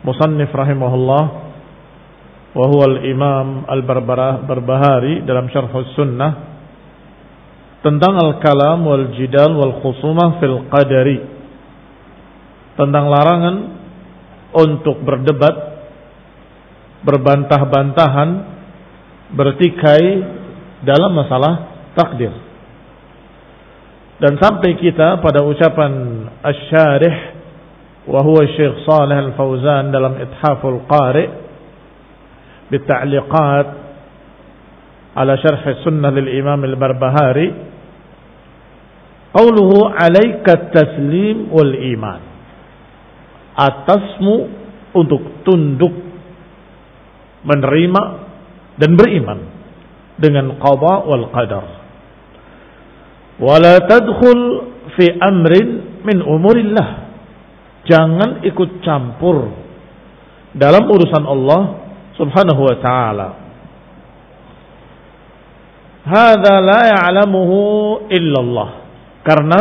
Musannif rahimahullah wa huwa al-Imam al-Barbahari dalam Syarh Sunnah tentang al-kalam wal jidal wal khusumah fil qadari tentang larangan untuk berdebat berbantah-bantahan bertikai dalam masalah takdir. Dan sampai kita pada ucapan asy-syarih wa huwa Syekh Shalih Al-Fauzan dalam Ithaful Qari بالتعليقات على شرح السنة للإمام البربهاري قوله عليك التسليم والإيمان atasmu untuk tunduk menerima dan beriman dengan qada wal qadar wala tadkhul fi amrin min umurillah jangan ikut campur dalam urusan Allah subhanahu wa ta'ala. Hadza la ya'lamuhu illallah. Karena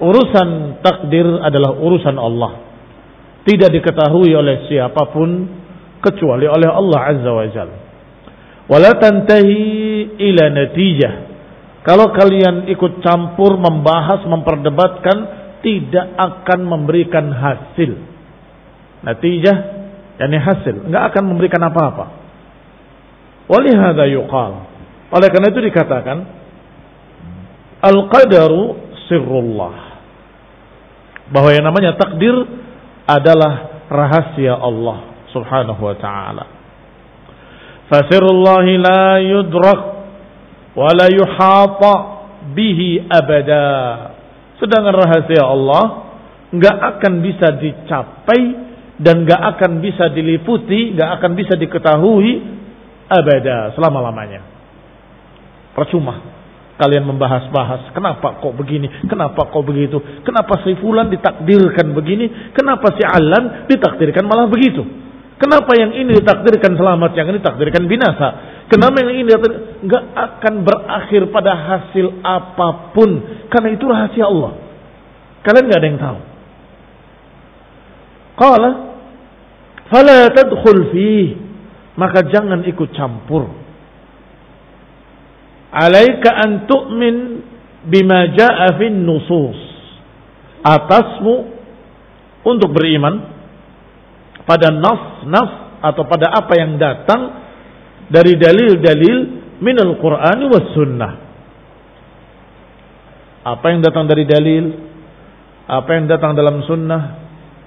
urusan takdir adalah urusan Allah. Tidak diketahui oleh siapa pun kecuali oleh Allah azza wa jalla wala tantahi ila natijah. Kalau kalian ikut campur membahas memperdebatkan tidak akan memberikan hasil. Natijah yakni hasil. Nggak akan memberikan apa-apa. Walihada yuqal. Oleh karena itu dikatakan al-qadaru sirrullah. Bahwa yang namanya takdir adalah rahasia Allah subhanahu wa ta'ala. Fasirrullahi la yudrak wa la yuhata bihi abada sedangkan rahasia Allah nggak akan bisa dicapai dan gak akan bisa diliputi, gak akan bisa diketahui abada selama-lamanya. Percuma kalian membahas-bahas kenapa kok begini, kenapa kok begitu, kenapa si fulan ditakdirkan begini, kenapa si alan ditakdirkan malah begitu. Kenapa yang ini ditakdirkan selamat, yang ini ditakdirkan binasa? Kenapa yang ini nggak akan berakhir pada hasil apa pun? Karena itu rahasia Allah. Kalian nggak ada yang tahu. Qala fala tadkhul fi maka jangan ikut campur. Alaika an tu'min bima ja'a fin nusus. Atasmu untuk beriman pada nas-nas atau pada apa yang datang dari dalil-dalil min al-Quran wa sunnah. Apa yang datang dari dalil, apa yang datang dalam sunnah,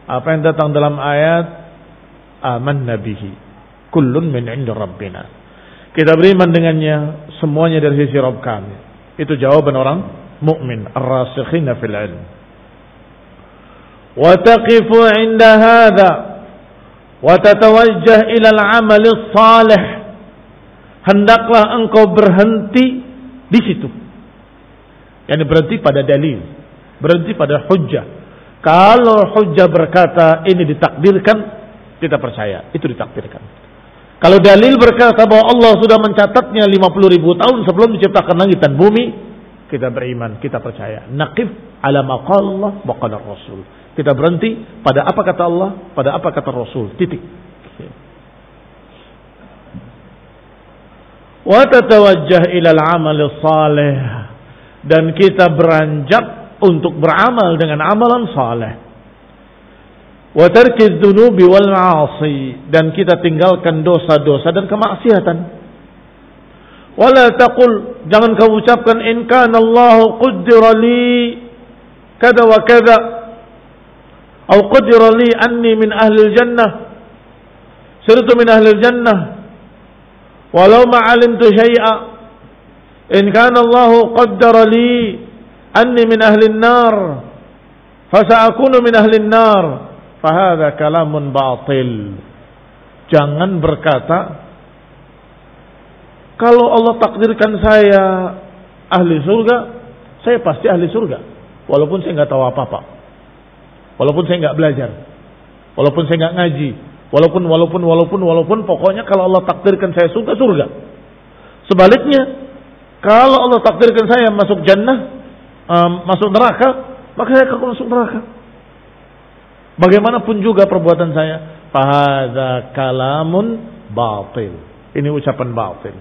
apa yang datang dalam ayat, aman nabihi. Kullun min inda rabbina. Kita beriman dengannya, semuanya dari sisi Rabb kami. Itu jawaban orang mukmin ar-rasikhina fil ilm. Wa taqifu inda hadha wa tatawajjah ila amal salih hendaklah engkau berhenti di situ. Yani berhenti pada dalil, berhenti pada hujjah. Kalau hujjah berkata ini ditakdirkan, kita percaya, itu ditakdirkan. Kalau dalil berkata bahwa Allah sudah mencatatnya 50 ribu tahun sebelum diciptakan langit dan bumi, kita beriman, kita percaya. Naqif ala maqallah wa Rasul. Kita berhenti pada apa kata Allah, pada apa kata Rasul. Titik. wa ilal amal salih dan kita beranjak untuk beramal dengan amalan saleh. wa tarkiz dzunubi wal ma'asi dan kita tinggalkan dosa-dosa dan kemaksiatan. wala taqul jangan kau ucapkan in kana Allah qaddara li kada wa kada. Atau qaddara li anni min ahli jannah. Sirtu min ahli jannah walau ma'alim tu syai'a in kana Allah qaddara li anni min ahli an-nar fasa'akunu min ahli an-nar fahadha kalamun batil jangan berkata kalau Allah takdirkan saya ahli surga saya pasti ahli surga walaupun saya nggak tahu apa-apa. Walaupun saya nggak belajar. Walaupun saya nggak ngaji. Walaupun, walaupun, walaupun, walaupun. Pokoknya kalau Allah takdirkan saya surga, surga. Sebaliknya, kalau Allah takdirkan saya masuk jannah, um, masuk neraka, maka saya akan masuk neraka. Bagaimanapun juga perbuatan saya, fahadha kalamun batil. Ini ucapan batil.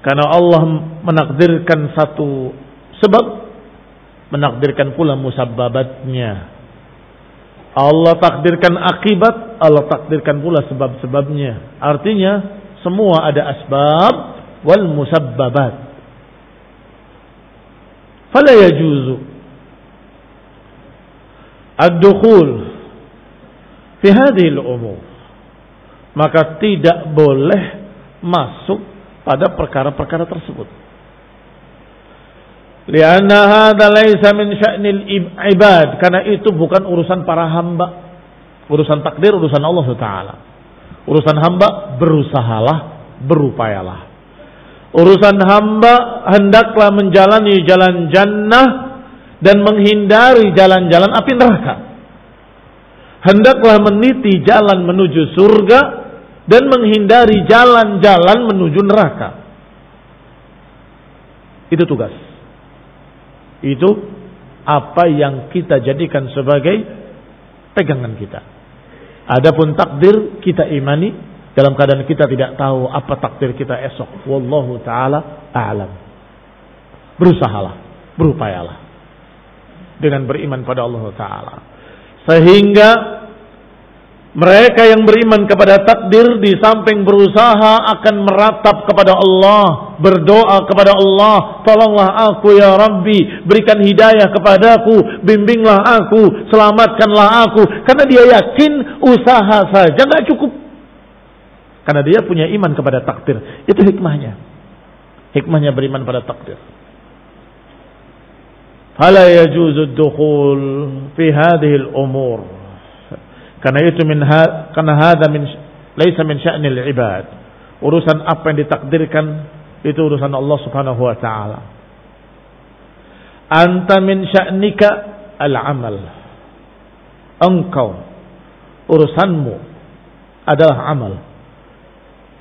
Karena Allah menakdirkan satu sebab, menakdirkan pula musabbabatnya. Allah takdirkan akibat, Allah takdirkan pula sebab-sebabnya. Artinya semua ada asbab wal musabbabat. Fala yajuzu ad-dukhul fi hadhihi al-umur. Maka tidak boleh masuk pada perkara-perkara tersebut. Lianna hadza laisa min sya'nil ibad karena itu bukan urusan para hamba. Urusan takdir urusan Allah taala. Urusan hamba berusahalah, berupayalah. Urusan hamba hendaklah menjalani jalan jannah dan menghindari jalan-jalan api neraka. Hendaklah meniti jalan menuju surga dan menghindari jalan-jalan menuju neraka. Itu tugas. Itu apa yang kita jadikan sebagai pegangan kita. Adapun takdir kita imani dalam keadaan kita tidak tahu apa takdir kita esok. Wallahu taala a'lam. Berusahalah, berupayalah dengan beriman pada Allah taala. Sehingga mereka yang beriman kepada takdir di samping berusaha akan meratap kepada Allah, berdoa kepada Allah, tolonglah aku ya Rabbi, berikan hidayah kepadaku, bimbinglah aku, selamatkanlah aku. Karena dia yakin usaha saja nggak cukup. Karena dia punya iman kepada takdir. Itu hikmahnya. Hikmahnya beriman pada takdir. Fala yajuzu dukhul fi hadhihi al-umur karena itu min ha, karena hadza min laisa min sya'nil ibad. Urusan apa yang ditakdirkan itu urusan Allah Subhanahu wa taala. Anta min sya'nika al-amal. Engkau urusanmu adalah amal.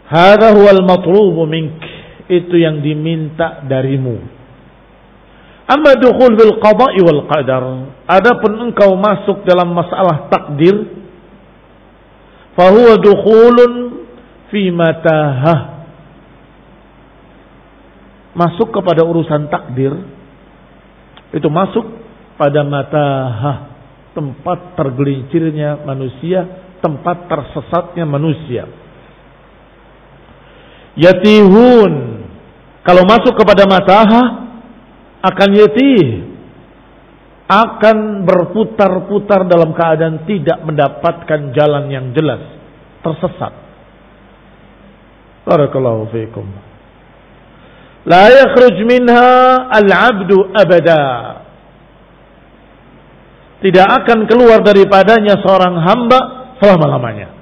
Hadza huwal matlubu mink. Itu yang diminta darimu. Amma dukhul bil qada'i wal qadar. Adapun engkau masuk dalam masalah takdir fahuwa fi matahah. Masuk kepada urusan takdir itu masuk pada matahah. Tempat tergelincirnya manusia, tempat tersesatnya manusia. Yatihun. Kalau masuk kepada matahah akan yatih akan berputar-putar dalam keadaan tidak mendapatkan jalan yang jelas, tersesat. Barakallahu fiikum. La yakhruj minha al-'abdu abada. Tidak akan keluar daripadanya seorang hamba selama-lamanya.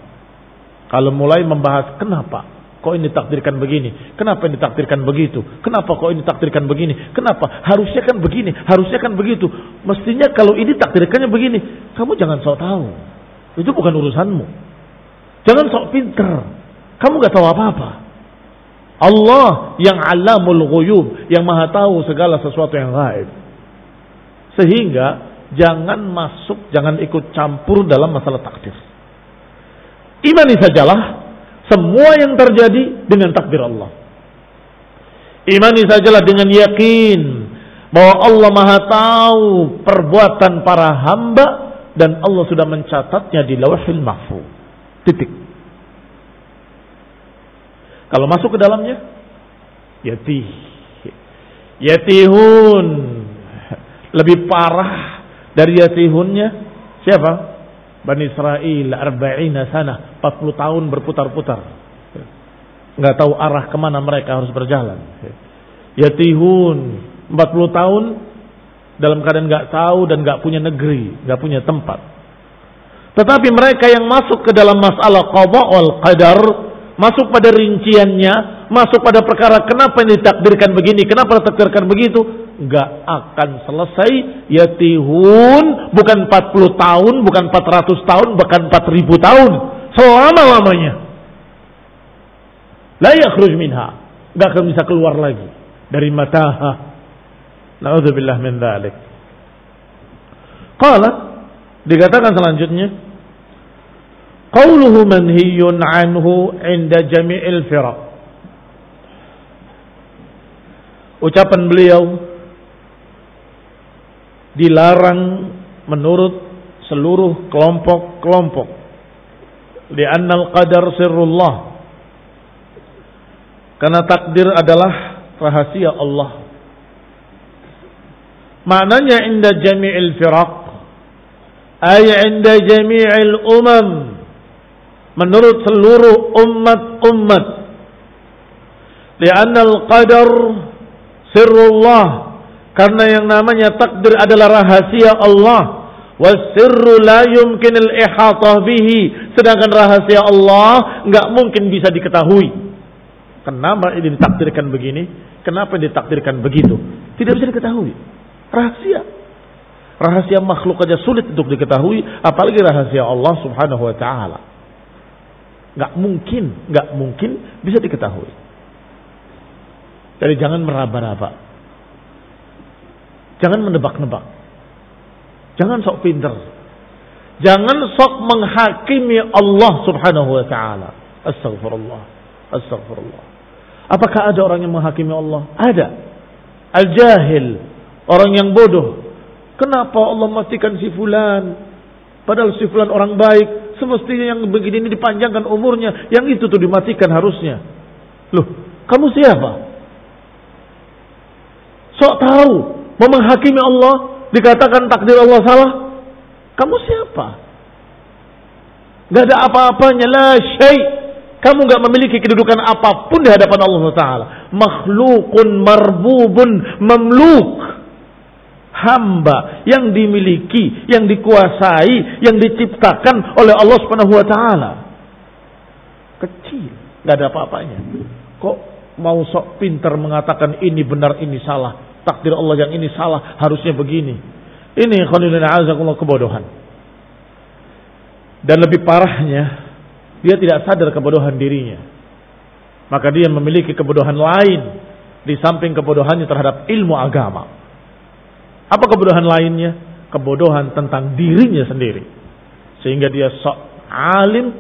Kalau mulai membahas kenapa kok ini takdirkan begini, kenapa ini takdirkan begitu, kenapa kok ini takdirkan begini, kenapa harusnya kan begini, harusnya kan begitu. Mestinya kalau ini takdirkannya begini, kamu jangan sok tahu. Itu bukan urusanmu. Jangan sok pinter. Kamu gak tahu apa-apa. Allah yang alamul ghuyub, yang maha tahu segala sesuatu yang gaib. Sehingga jangan masuk, jangan ikut campur dalam masalah takdir. Imani sajalah semua yang terjadi dengan takdir Allah. Imani sajalah dengan yakin bahwa Allah maha tahu perbuatan para hamba dan Allah sudah mencatatnya di lawahil mahfuz. Titik. Kalau masuk ke dalamnya, yatih. Yatihun. Lebih parah dari yatihunnya siapa? Bani Israel arba'ina sana, 40 tahun berputar-putar. Nggak tahu arah ke mana mereka harus berjalan. Yatihun 40 tahun dalam keadaan nggak tahu dan nggak punya negeri, nggak punya tempat. Tetapi mereka yang masuk ke dalam masalah qada wal qadar masuk pada rinciannya, masuk pada perkara kenapa ini ditakdirkan begini, kenapa ditakdirkan begitu, nggak akan selesai yatihun bukan 40 tahun, bukan 400 tahun, bahkan 4000 tahun, selama-lamanya. La yakhruj minha, nggak akan bisa keluar lagi dari mataha. Nauzubillah min dzalik. Qala dikatakan selanjutnya Qauluhu manhiyun anhu inda jami'il firaq. Ucapan beliau dilarang menurut seluruh kelompok-kelompok. Lianna al-qadar sirrullah. Karena takdir adalah rahasia Allah. Maknanya inda jami'il firaq ay inda jami'il umam menurut seluruh umat-umat. Lianna al-qadar sirrullah. Karena yang namanya takdir adalah rahasia Allah. Wasirru la yumkin al-ihatah bihi. Sedangkan rahasia Allah nggak mungkin bisa diketahui. Kenapa ini ditakdirkan begini? Kenapa ditakdirkan begitu? Tidak bisa diketahui. Rahasia. Rahasia makhluk aja sulit untuk diketahui, apalagi rahasia Allah Subhanahu wa taala. Nggak mungkin, nggak mungkin bisa diketahui. Jadi jangan meraba-raba. Jangan menebak-nebak. Jangan sok pinter. Jangan sok menghakimi Allah subhanahu wa ta'ala. Astagfirullah. Astagfirullah. Apakah ada orang yang menghakimi Allah? Ada. Al-jahil. Orang yang bodoh. Kenapa Allah matikan si fulan? Padahal si fulan orang baik. Semestinya yang begini ini dipanjangkan umurnya. Yang itu tuh dimatikan harusnya. Loh, kamu siapa? Sok tahu. Mau menghakimi Allah. Dikatakan takdir Allah salah. Kamu siapa? Gak ada apa-apanya. La syai' kamu gak memiliki kedudukan apa pun di hadapan Allah Taala. Makhlukun marbubun mamluk hamba yang dimiliki, yang dikuasai, yang diciptakan oleh Allah Subhanahu wa taala. Kecil, nggak ada apa-apanya. Kok mau sok pintar mengatakan ini benar, ini salah. Takdir Allah yang ini salah, harusnya begini. Ini khonilina azakullah kebodohan. Dan lebih parahnya, dia tidak sadar kebodohan dirinya. Maka dia memiliki kebodohan lain di samping kebodohannya terhadap ilmu agama. Apa kebodohan lainnya? Kebodohan tentang dirinya sendiri. Sehingga dia sok alim,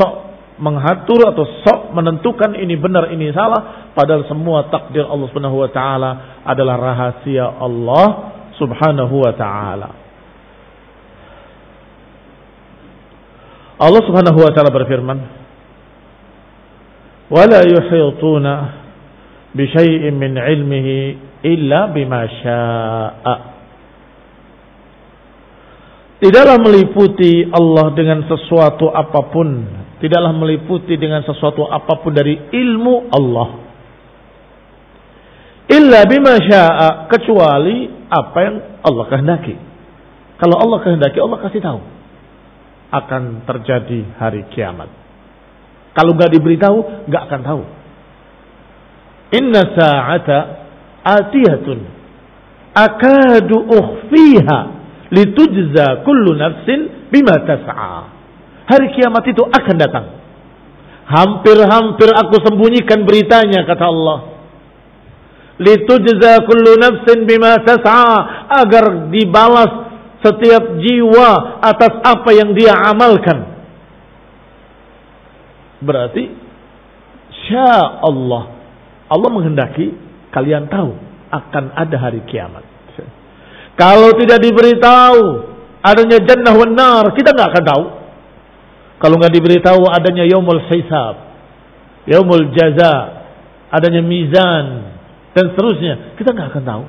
sok mengatur atau sok menentukan ini benar ini salah padahal semua takdir Allah Subhanahu wa taala adalah rahasia Allah Subhanahu wa taala. Allah Subhanahu wa taala berfirman, "Wala yuhituna bi syai'in min 'ilmihi illa bima syaa'a." Tidaklah meliputi Allah dengan sesuatu apa pun tidaklah meliputi dengan sesuatu apa pun dari ilmu Allah. Illa bima syaa kecuali apa yang Allah kehendaki. Kalau Allah kehendaki Allah kasih tahu akan terjadi hari kiamat. Kalau nggak diberitahu nggak akan tahu. Inna sa'ata atiyatun akadu ukhfiha litujza kullu nafsin bima tas'a. Hari kiamat itu akan datang. Hampir-hampir aku sembunyikan beritanya kata Allah. Litujza kullu nafsin bima tas'a agar dibalas setiap jiwa atas apa yang dia amalkan. Berarti sya Allah Allah menghendaki kalian tahu akan ada hari kiamat. Kalau tidak diberitahu adanya jannah wan nar, kita nggak akan tahu. Kalau nggak diberitahu adanya yaumul hisab, yaumul jaza, adanya mizan dan seterusnya, kita nggak akan tahu.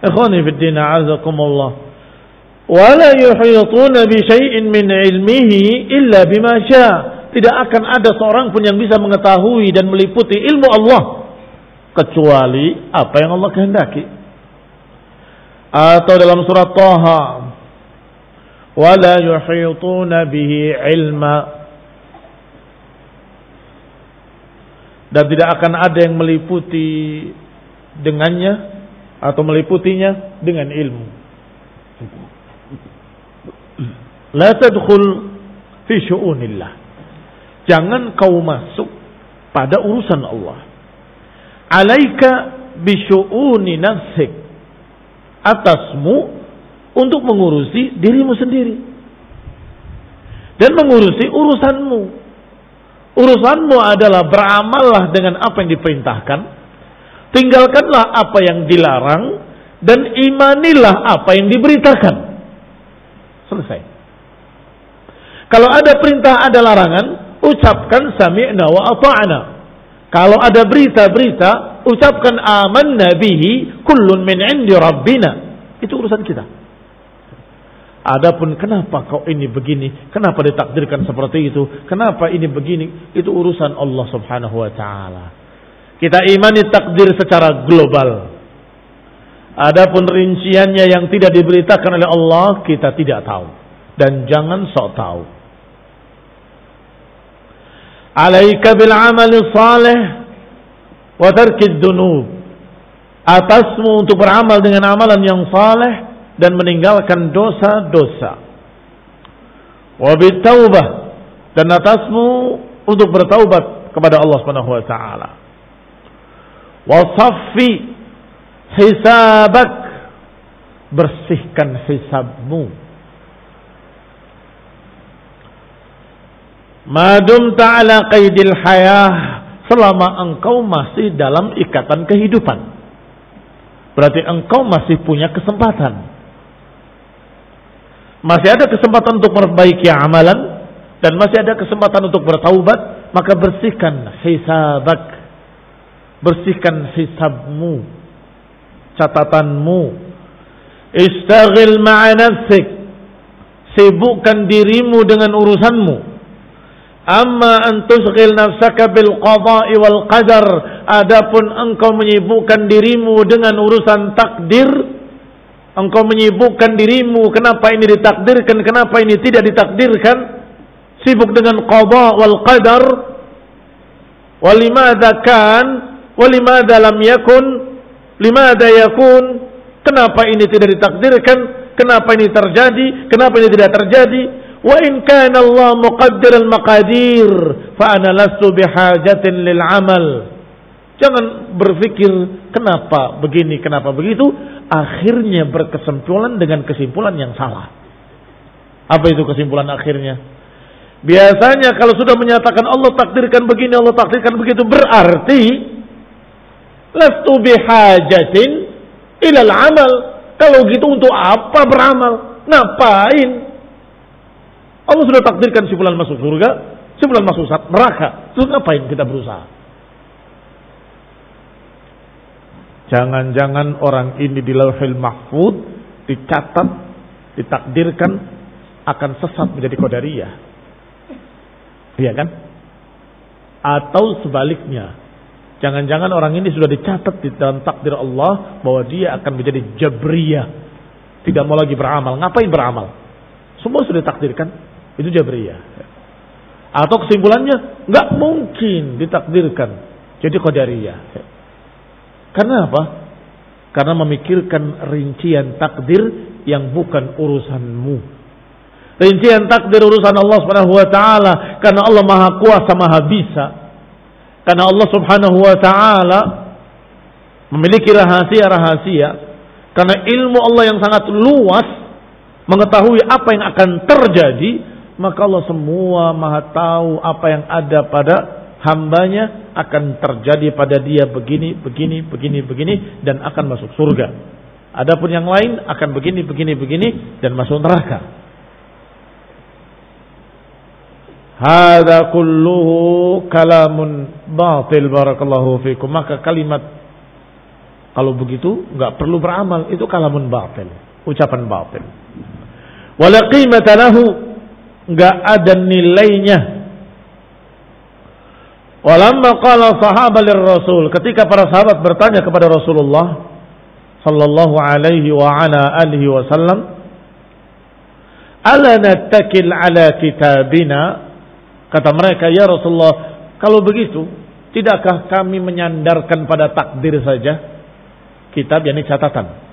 Ikhwani fi din a'azakumullah. Wala yuhituna bi syai'in min ilmihi illa bima syaa. Tidak akan ada seorang pun yang bisa mengetahui dan meliputi ilmu Allah kecuali apa yang Allah kehendaki. Atau dalam surat Taha ولا يحيطون به علما Dan tidak akan ada yang meliputi dengannya atau meliputinya dengan ilmu. La tadkhul fi syu'unillah. Jangan kau masuk pada urusan Allah. Alaika bi syu'uni nafsik. Atasmu untuk mengurusi dirimu sendiri dan mengurusi urusanmu. Urusanmu adalah beramallah dengan apa yang diperintahkan, tinggalkanlah apa yang dilarang dan imanilah apa yang diberitakan. Selesai. Kalau ada perintah ada larangan, ucapkan sami'na wa ata'na. Kalau ada berita-berita, ucapkan aman nabihi kullun min indi rabbina. Itu urusan kita. Adapun kenapa kau ini begini, kenapa ditakdirkan seperti itu, kenapa ini begini, itu urusan Allah Subhanahu wa taala. Kita imani takdir secara global. Adapun rinciannya yang tidak diberitakan oleh Allah, kita tidak tahu dan jangan sok tahu. Alaika bil amali salih wa tarkid dunub. Atasmu untuk beramal dengan amalan yang saleh dan meninggalkan dosa-dosa. Wabitaubah dan atasmu untuk bertaubat kepada Allah Subhanahu wa taala. Wasaffi hisabak bersihkan hisabmu. Madum ta'ala qaidil hayah selama engkau masih dalam ikatan kehidupan. Berarti engkau masih punya kesempatan masih ada kesempatan untuk memperbaiki amalan dan masih ada kesempatan untuk bertaubat, maka bersihkan hisabak. Bersihkan hisabmu, catatanmu. Istaghil ma'a. Sibukkan dirimu dengan urusanmu. Amma an tusghil nafsaka bil qada'i wal qadar. Adapun engkau menyibukkan dirimu dengan urusan takdir engkau menyibukkan dirimu kenapa ini ditakdirkan kenapa ini tidak ditakdirkan? Sibuk dengan qada wal qadar. Walimada kan lam yakun limada yakun. Kenapa ini tidak ditakdirkan? Kenapa ini terjadi? Kenapa ini tidak terjadi? Wa in kana Allah muqaddir al maqadir fa ana lastu bihajatin lil amal Jangan berpikir kenapa begini, kenapa begitu. Akhirnya berkesimpulan dengan kesimpulan yang salah. Apa itu kesimpulan akhirnya? Biasanya kalau sudah menyatakan Allah takdirkan begini, Allah takdirkan begitu, berarti lastu bihajatin ilal amal. Kalau gitu untuk apa beramal? Ngapain? Allah sudah takdirkan si bulan masuk surga, si bulan masuk neraka. Terus ngapain kita berusaha? Jangan-jangan orang ini di lauhil mahfud dicatat, ditakdirkan akan sesat menjadi kodariyah. Iya kan? Atau sebaliknya. Jangan-jangan orang ini sudah dicatat di dalam takdir Allah bahwa dia akan menjadi jabriyah. Tidak mau lagi beramal. Ngapain beramal? Semua sudah ditakdirkan. Itu jabriyah. Atau kesimpulannya, nggak mungkin ditakdirkan. Jadi qadariyah. Karena apa? Karena memikirkan rincian takdir yang bukan urusanmu. Rincian takdir urusan Allah Subhanahu wa taala karena Allah Maha Kuasa, Maha Bisa. Karena Allah Subhanahu wa taala memiliki rahasia-rahasia karena ilmu Allah yang sangat luas mengetahui apa yang akan terjadi, maka Allah semua Maha tahu apa yang ada pada hambanya akan terjadi pada dia begini, begini, begini, begini dan akan masuk surga. Adapun yang lain akan begini, begini, begini dan masuk neraka. Hada kulluhu kalamun batil barakallahu fikum. Maka kalimat kalau begitu nggak perlu beramal itu kalamun batil, ucapan batil. Wala nggak ada nilainya. Walamma qala sahaba Rasul ketika para sahabat bertanya kepada Rasulullah sallallahu alaihi wa ala alihi wasallam ala nattakil ala kitabina Kata mereka, ya Rasulullah, kalau begitu, tidakkah kami menyandarkan pada takdir saja? Kitab, yakni catatan.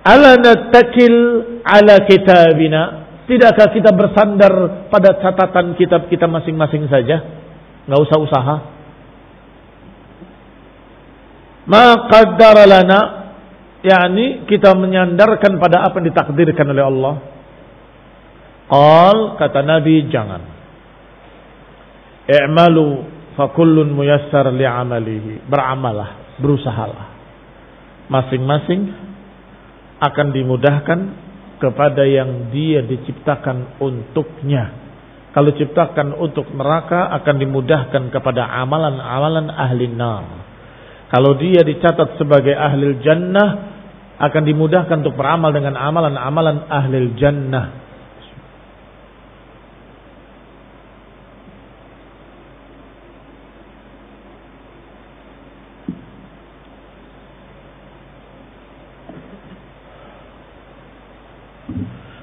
Ala natakil ala kitabina. Tidakkah kita bersandar pada catatan kitab kita masing-masing saja? Nggak usah usaha. Ma qaddara lana yakni kita menyandarkan pada apa yang ditakdirkan oleh Allah. Qal kata Nabi jangan. I'malu fakullun muyassar li'amalihi. Beramalah, berusahalah. Masing-masing akan dimudahkan kepada yang dia diciptakan untuknya. Kalau ciptakan untuk neraka akan dimudahkan kepada amalan-amalan ahli nar. Kalau dia dicatat sebagai ahli jannah akan dimudahkan untuk beramal dengan amalan-amalan ahli jannah.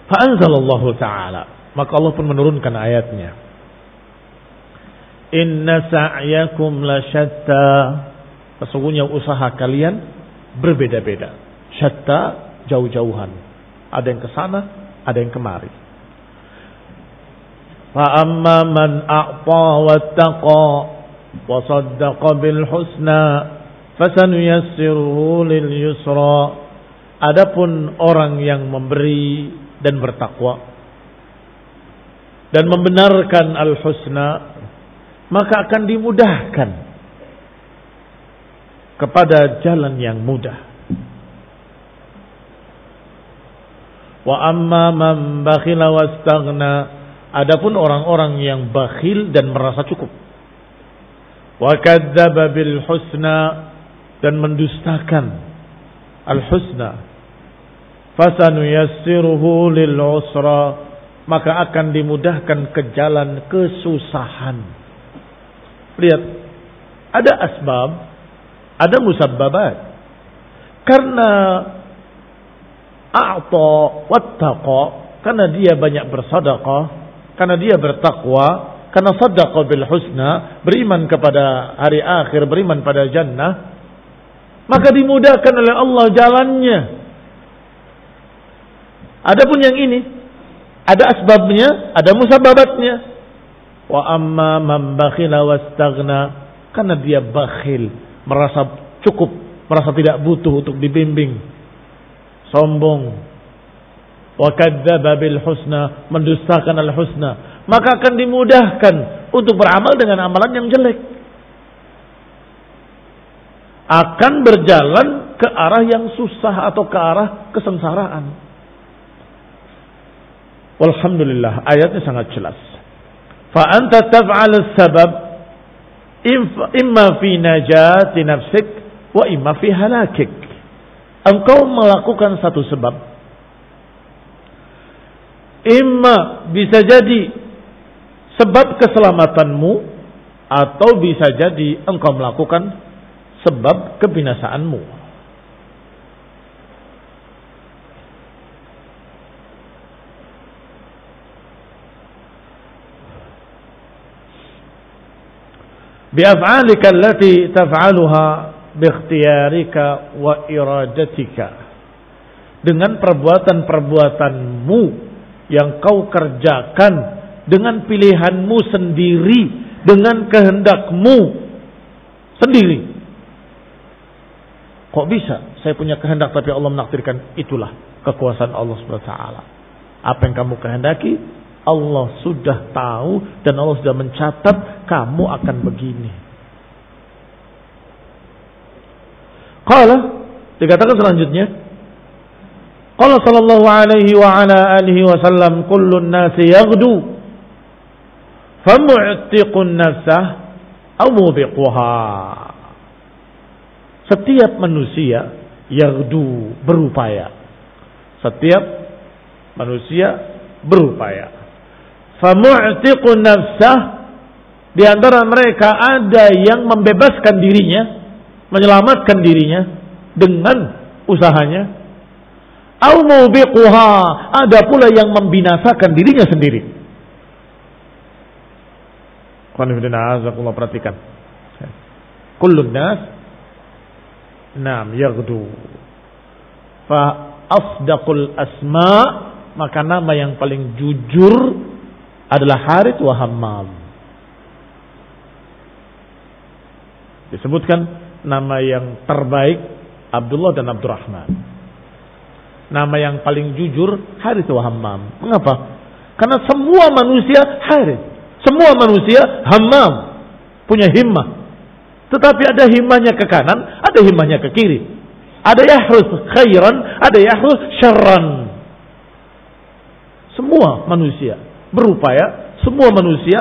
Fa'anzalallahu ta'ala. Maka Allah pun menurunkan ayatnya. Inna sa'yakum la syatta. Sesungguhnya usaha kalian berbeda-beda. Syatta jauh-jauhan. Ada yang ke sana, ada yang kemari. Fa'amma man a'ta wattaqa wa saddaqa bil husna fasanuyassiruhu lil yusra. Adapun orang yang memberi dan bertakwa dan membenarkan al-husna maka akan dimudahkan kepada jalan yang mudah. Wa amma man bakhila wastaghna adapun orang-orang yang bakhil dan merasa cukup. Wa kadzdzaba bil husna dan mendustakan al husna fasanuyassiruhu lil usra maka akan dimudahkan ke jalan kesusahan. Lihat, ada asbab, ada musabbabat. Karena a'ta wattaqa, karena dia banyak bersedekah, karena dia bertakwa, karena sadaqah bil husna, beriman kepada hari akhir, beriman pada jannah, maka dimudahkan oleh Allah jalannya Adapun yang ini ada asbabnya, ada musababatnya. Wa amma man bakhila wastaghna karena dia bakhil, merasa cukup, merasa tidak butuh untuk dibimbing. Sombong. Wa kadzdzaba bil husna, mendustakan al husna. maka akan dimudahkan untuk beramal dengan amalan yang jelek. Akan berjalan ke arah yang susah atau ke arah kesengsaraan. Walhamdulillah, ayatnya sangat jelas. Fa anta taf'al sabab imma fi najati nafsik wa imma fi halakik. Engkau melakukan satu sebab. Imma bisa jadi sebab keselamatanmu atau bisa jadi engkau melakukan sebab kebinasaanmu. Biaf'alika allati taf'aluha biikhtiyarika wa iradatika dengan perbuatan-perbuatanmu yang kau kerjakan dengan pilihanmu sendiri dengan kehendakmu sendiri. Kok bisa? Saya punya kehendak tapi Allah menakdirkan. Itulah kekuasaan Allah Subhanahu wa taala. Apa yang kamu kehendaki Allah sudah tahu dan Allah sudah mencatat kamu akan begini. Qala dikatakan selanjutnya Qala sallallahu alaihi wa ala alihi wasallam kullun nasi yaghdu famu'tiqun nafsah aw Setiap manusia yaghdu berupaya. Setiap manusia berupaya famu'tiqun nafsah di antara mereka ada yang membebaskan dirinya, menyelamatkan dirinya dengan usahanya. Au mubiquha, ada pula yang membinasakan dirinya sendiri. Qanifidina perhatikan. Kullun nas Nam yaghdu. Fa asdaqul asma maka nama yang paling jujur adalah Harith wa Hammam. Disebutkan nama yang terbaik Abdullah dan Abdurrahman. Nama yang paling jujur Harith wa Hammam. Mengapa? Karena semua manusia Harith. Semua manusia Hammam. Punya himmah. Tetapi ada himmahnya ke kanan, ada himmahnya ke kiri. Ada yahrus khairan, ada yahrus syarran. Semua manusia berupaya, semua manusia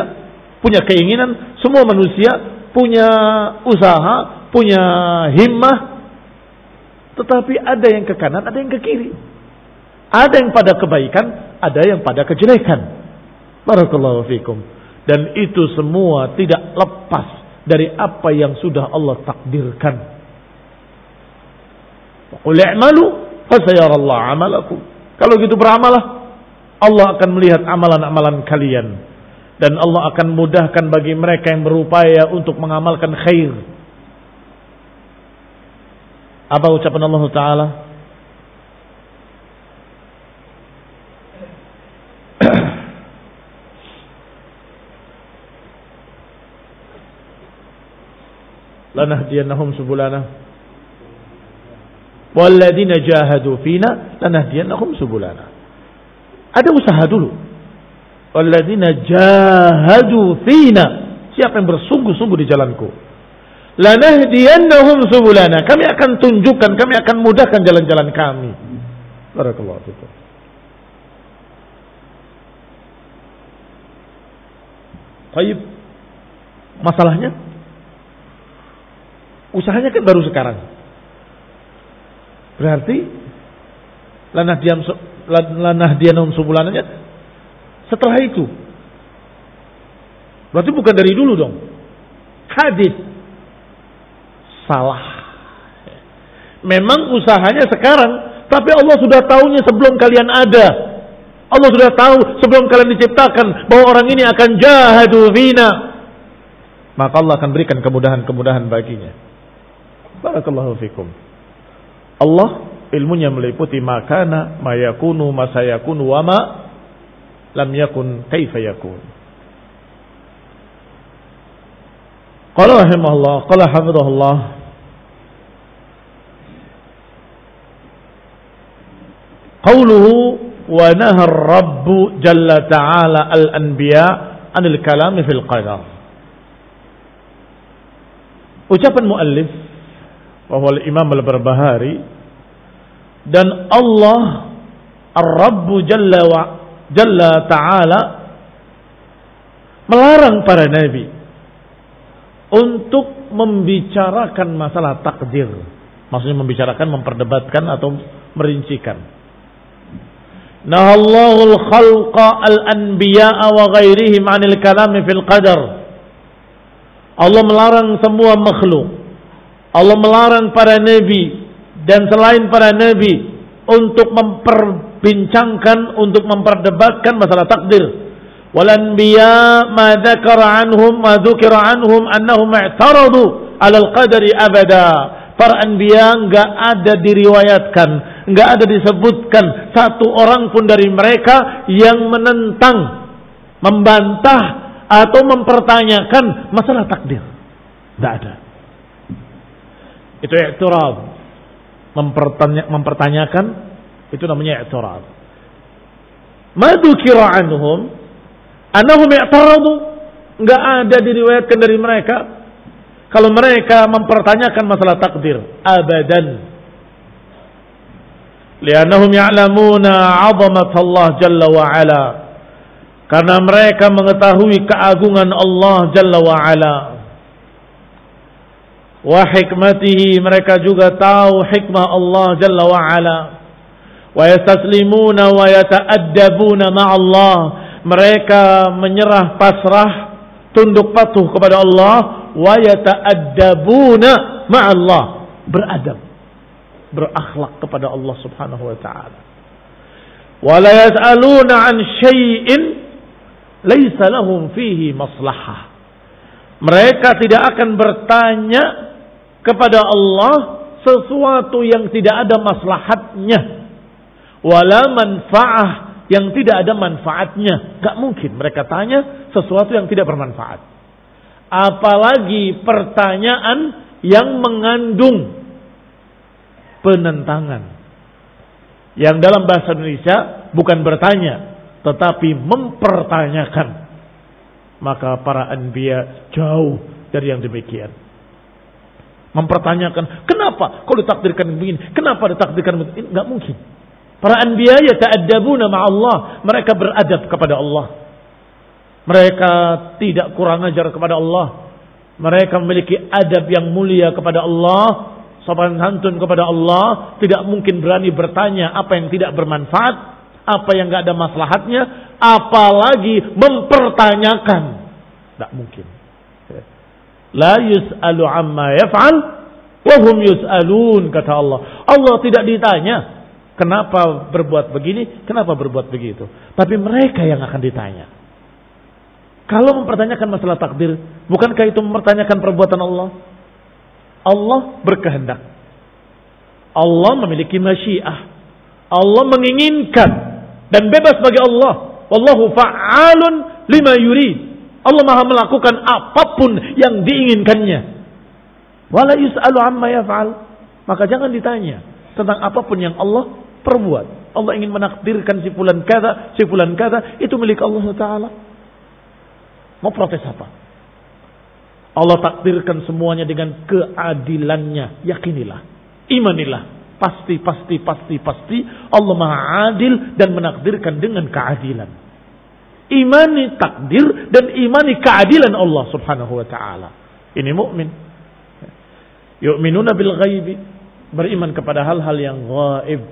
punya keinginan, semua manusia punya usaha, punya himmah, tetapi ada yang ke kanan, ada yang ke kiri. Ada yang pada kebaikan, ada yang pada kejelekan. Barakallahu fikum. Dan itu semua tidak lepas dari apa yang sudah Allah takdirkan. Qul i'malu fasayarallahu amalakum. Kalau gitu beramalah Allah akan melihat amalan-amalan kalian dan Allah akan mudahkan bagi mereka yang berupaya untuk mengamalkan khair. Apa ucapan Allah Taala? lanahdiyannahum subulana walladzina jahadu fina lanahdiyannahum subulana ada usaha dulu. Walladzina jahadu fina. Siapa yang bersungguh-sungguh di jalanku. Lanahdiyannahum subulana. Kami akan tunjukkan, kami akan mudahkan jalan-jalan kami. Barakallahu fikum. Baik. Masalahnya usahanya kan baru sekarang. Berarti lanah diam lanah dianum subulananya setelah itu. Berarti bukan dari dulu dong. Hadis salah. Memang usahanya sekarang, tapi Allah sudah tahunya sebelum kalian ada. Allah sudah tahu sebelum kalian diciptakan bahwa orang ini akan jahadu fina. Maka Allah akan berikan kemudahan-kemudahan baginya. Barakallahu fikum. Allah ilmunya meliputi makana, mayakunu, masayakun, wama lam yakun, kaifa yakun. Qala rahimahullah, qala hafidhahullah. Qawluhu wa nahar rabbu jalla ta'ala al-anbiya anil kalami fil qadar. Ucapan muallif bahwa Imam Al-Barbahari dan Allah Ar-Rabbu Jalla wa Jalla Ta'ala melarang para nabi untuk membicarakan masalah takdir. Maksudnya membicarakan, memperdebatkan atau merincikan. Nahallahul khalqa al-anbiya'a wa ghairihim 'anil kalami fil qadar. Allah melarang semua makhluk. Allah melarang para nabi dan selain para nabi untuk memperbincangkan, untuk memperdebatkan masalah takdir. Walanbiya ma dzakara anhum ma dzukira anhum annahum i'taradu 'ala al-qadari abada. Para anbiya enggak ada diriwayatkan, enggak ada disebutkan satu orang pun dari mereka yang menentang, membantah atau mempertanyakan masalah takdir. Tidak ada. Itu i'tirad, Mempertanya, mempertanyakan itu namanya i'tirad. Madu kira anhum? Annahum i'taradu? Enggak ada diriwayatkan dari mereka. Kalau mereka mempertanyakan masalah takdir abadan. Liannahum ya'lamuna 'azamat Allah jalla wa ala. Karena mereka mengetahui keagungan Allah jalla wa ala wa hikmatihi mereka juga tahu hikmah Allah jalla wa ala. Wa yastaslimuna wa yata'addabuna ma'allah mereka menyerah pasrah tunduk patuh kepada Allah. Wa yata'addabuna ma'allah beradab berakhlak kepada Allah Subhanahu wa taala. Wa la yas'aluna an syai'in laisa lahum fihi maslahah. Mereka tidak akan bertanya kepada Allah sesuatu yang tidak ada maslahatnya wala manfaah yang tidak ada manfaatnya. Gak mungkin mereka tanya sesuatu yang tidak bermanfaat. Apalagi pertanyaan yang mengandung penentangan. Yang dalam bahasa Indonesia bukan bertanya, tetapi mempertanyakan. Maka para anbiya jauh dari yang demikian. Mempertanyakan, kenapa kau ditakdirkan begini? Kenapa ditakdirkan begini? Enggak mungkin. Para anbiya yata'addabuna ma'allah. Mereka beradab kepada Allah. Mereka tidak kurang ajar kepada Allah. Mereka memiliki adab yang mulia kepada Allah. Sopan santun kepada Allah. Tidak mungkin berani bertanya apa yang tidak bermanfaat. Apa yang gak ada maslahatnya. Apalagi mempertanyakan. Tidak mungkin. La yus'alu amma yaf'al. Wahum yus'alun kata Allah. Allah tidak ditanya Kenapa berbuat begini? Kenapa berbuat begitu? Tapi mereka yang akan ditanya. Kalau mempertanyakan masalah takdir, bukankah itu mempertanyakan perbuatan Allah? Allah berkehendak. Allah memiliki masyiah. Allah menginginkan dan bebas bagi Allah. Wallahu fa'alun lima yurid. Allah maha melakukan apa pun yang diinginkannya. Wala yus'alu amma yaf'al. Maka jangan ditanya tentang apa pun yang Allah perbuat. Allah ingin menakdirkan si fulan kata, si fulan kata, itu milik Allah Taala. Mau protes apa? Allah takdirkan semuanya dengan keadilannya. Yakinilah, imanilah. Pasti, pasti, pasti, pasti Allah Maha Adil dan menakdirkan dengan keadilan. Imani takdir dan imani keadilan Allah Subhanahu wa taala. Ini mukmin. Yu'minuna bil ghaibi, beriman kepada hal-hal yang gaib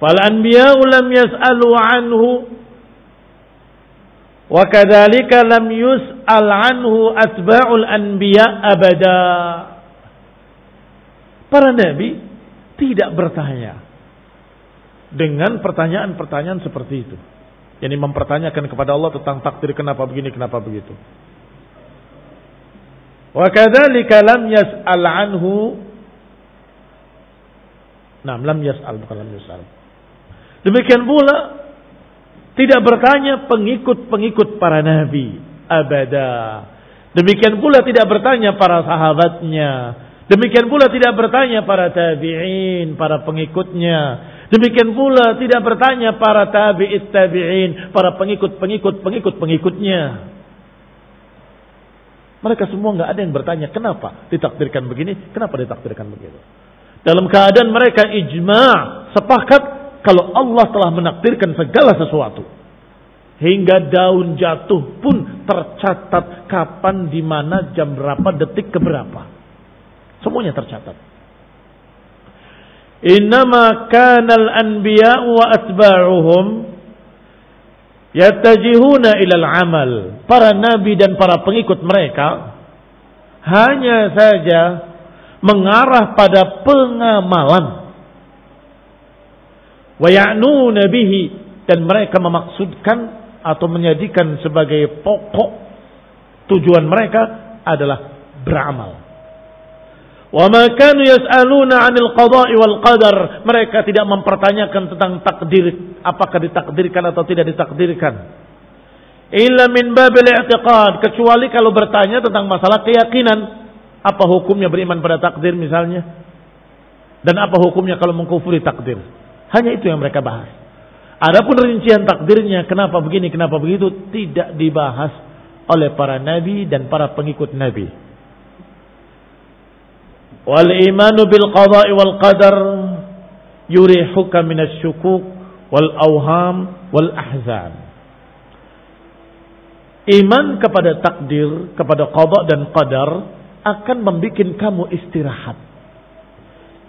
Fal anbiya'u lam yas'alu anhu wa kadzalika lam yus'al anhu atba'ul anbiya abada. Para nabi tidak bertanya dengan pertanyaan-pertanyaan seperti itu. Yani mempertanyakan kepada Allah tentang takdir kenapa begini, kenapa begitu. Wa kadzalika lam yas'al anhu Nah, lam yas'al bukan lam yas'al. Demikian pula tidak bertanya pengikut-pengikut para nabi abada. Demikian pula tidak bertanya para sahabatnya. Demikian pula tidak bertanya para tabi'in, para pengikutnya. Demikian pula tidak bertanya para tabi'it tabi'in, para pengikut-pengikut pengikut-pengikutnya. Mereka semua nggak ada yang bertanya kenapa ditakdirkan begini, kenapa ditakdirkan begitu. Dalam keadaan mereka ijma' sepakat kalau Allah telah menakdirkan segala sesuatu. Hingga daun jatuh pun tercatat kapan, di mana, jam berapa, detik keberapa. Semuanya tercatat. Innama kanal anbiya wa atba'uhum yatajihuna ilal amal. Para nabi dan para pengikut mereka hanya saja mengarah pada pengamalan. Wa ya'nuna bihi dan mereka memaksudkan atau menjadikan sebagai pokok tujuan mereka adalah beramal. Wa kanu yas'aluna 'anil qada'i wal qadar. Mereka tidak mempertanyakan tentang takdir, apakah ditakdirkan atau tidak ditakdirkan. Illa min babil i'tiqad, kecuali kalau bertanya tentang masalah keyakinan, apa hukumnya beriman pada takdir misalnya? Dan apa hukumnya kalau mengkufuri takdir? Hanya itu yang mereka bahas. Adapun rincian takdirnya kenapa begini, kenapa begitu tidak dibahas oleh para nabi dan para pengikut nabi. Wal imanu bil qada'i wal qadar yurihuka minasyukuk wal awham wal ahzan. Iman kepada takdir, kepada qada dan qadar akan membuat kamu istirahat.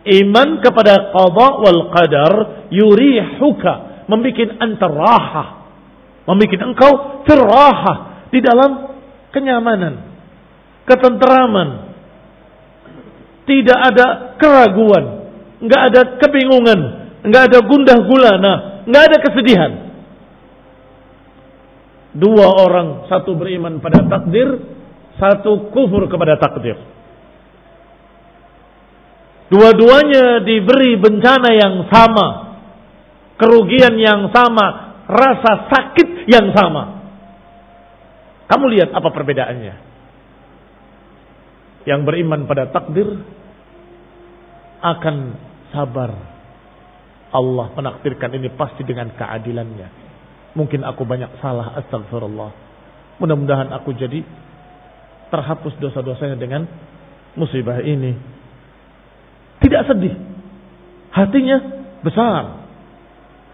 Iman kepada qada wal qadar yurihuka membuat antar raha, membuat engkau terraha di dalam kenyamanan, ketenteraman. Tidak ada keraguan, nggak ada kebingungan, nggak ada gundah gulana, nggak ada kesedihan. Dua orang, satu beriman pada takdir, satu kufur kepada takdir. Dua-duanya diberi bencana yang sama kerugian yang sama, rasa sakit yang sama. Kamu lihat apa perbedaannya? Yang beriman pada takdir akan sabar. Allah menakdirkan ini pasti dengan keadilannya. Mungkin aku banyak salah, astagfirullah. Mudah-mudahan aku jadi terhapus dosa-dosanya dengan musibah ini. Tidak sedih. Hatinya besar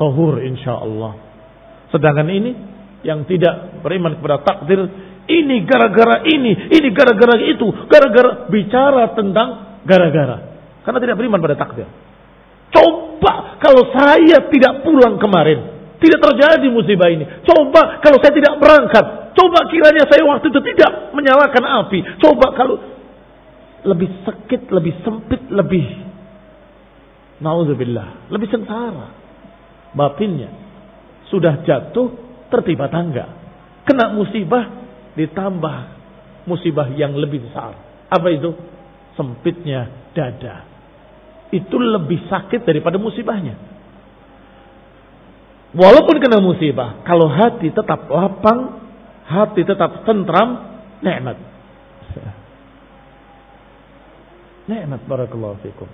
tohur insya Allah. Sedangkan ini yang tidak beriman kepada takdir, ini gara-gara ini, ini gara-gara itu, gara-gara bicara tentang gara-gara. Karena tidak beriman pada takdir. Coba kalau saya tidak pulang kemarin, tidak terjadi musibah ini. Coba kalau saya tidak berangkat, coba kiranya saya waktu itu tidak menyalakan api. Coba kalau lebih sakit, lebih sempit, lebih Nauzubillah, lebih sengsara batinnya sudah jatuh tertimpa tangga. Kena musibah ditambah musibah yang lebih besar. Apa itu? Sempitnya dada. Itu lebih sakit daripada musibahnya. Walaupun kena musibah, kalau hati tetap lapang, hati tetap tentram, nikmat. Nikmat barakallahu fikum.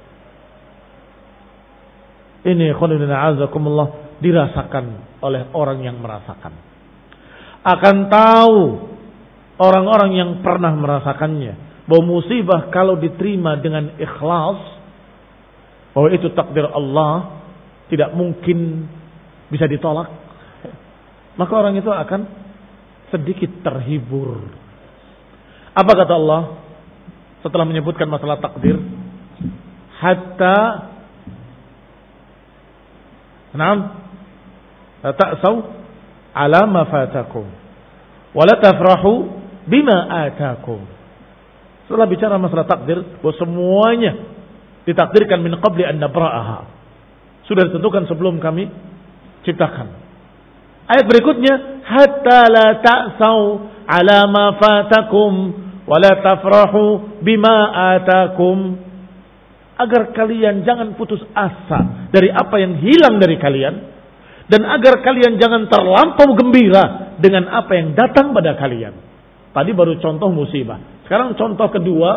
Ini khonibina azakumullah dirasakan oleh orang yang merasakan. Akan tahu orang-orang yang pernah merasakannya. Bahwa musibah kalau diterima dengan ikhlas. Bahwa itu takdir Allah. Tidak mungkin bisa ditolak. Maka orang itu akan sedikit terhibur. Apa kata Allah? Setelah menyebutkan masalah takdir. Hatta Naam. Ta'saw ala ma fatakum. Tafrahu bima atakum. Setelah bicara masalah takdir, bahwa semuanya ditakdirkan min qabli an nabra'aha. Sudah ditentukan sebelum kami ciptakan. Ayat berikutnya, hatta la ta'saw ala ma fatakum wa la tafrahu bima atakum agar kalian jangan putus asa dari apa yang hilang dari kalian dan agar kalian jangan terlampau gembira dengan apa yang datang pada kalian. Tadi baru contoh musibah. Sekarang contoh kedua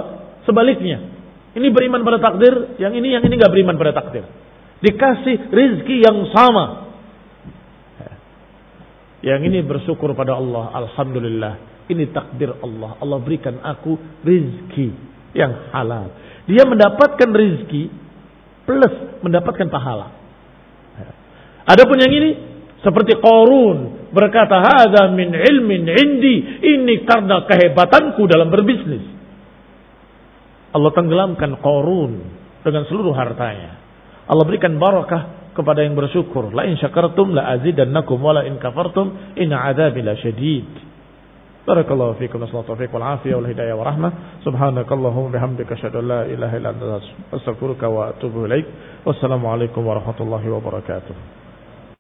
sebaliknya. Ini beriman pada takdir, yang ini yang ini nggak beriman pada takdir. Dikasih rizki yang sama. Yang ini bersyukur pada Allah, alhamdulillah. Ini takdir Allah. Allah berikan aku rizki yang halal. Dia mendapatkan rizki plus mendapatkan pahala. Adapun yang ini seperti Korun berkata, "Hada min ilmin indi." Ini karena kehebatanku dalam berbisnis. Allah tenggelamkan Korun dengan seluruh hartanya. Allah berikan barakah kepada yang bersyukur. La in syakartum la azidannakum wa la in kafartum in adzabi la syadid. Barakallahu fiikum nasallahu taufiq wal afiyah wal hidayah wa rahmah. Subhanakallahumma bihamdika asyhadu an la ilaha illa anta astaghfiruka wa atubu ilaik. Wassalamu alaikum warahmatullahi wabarakatuh.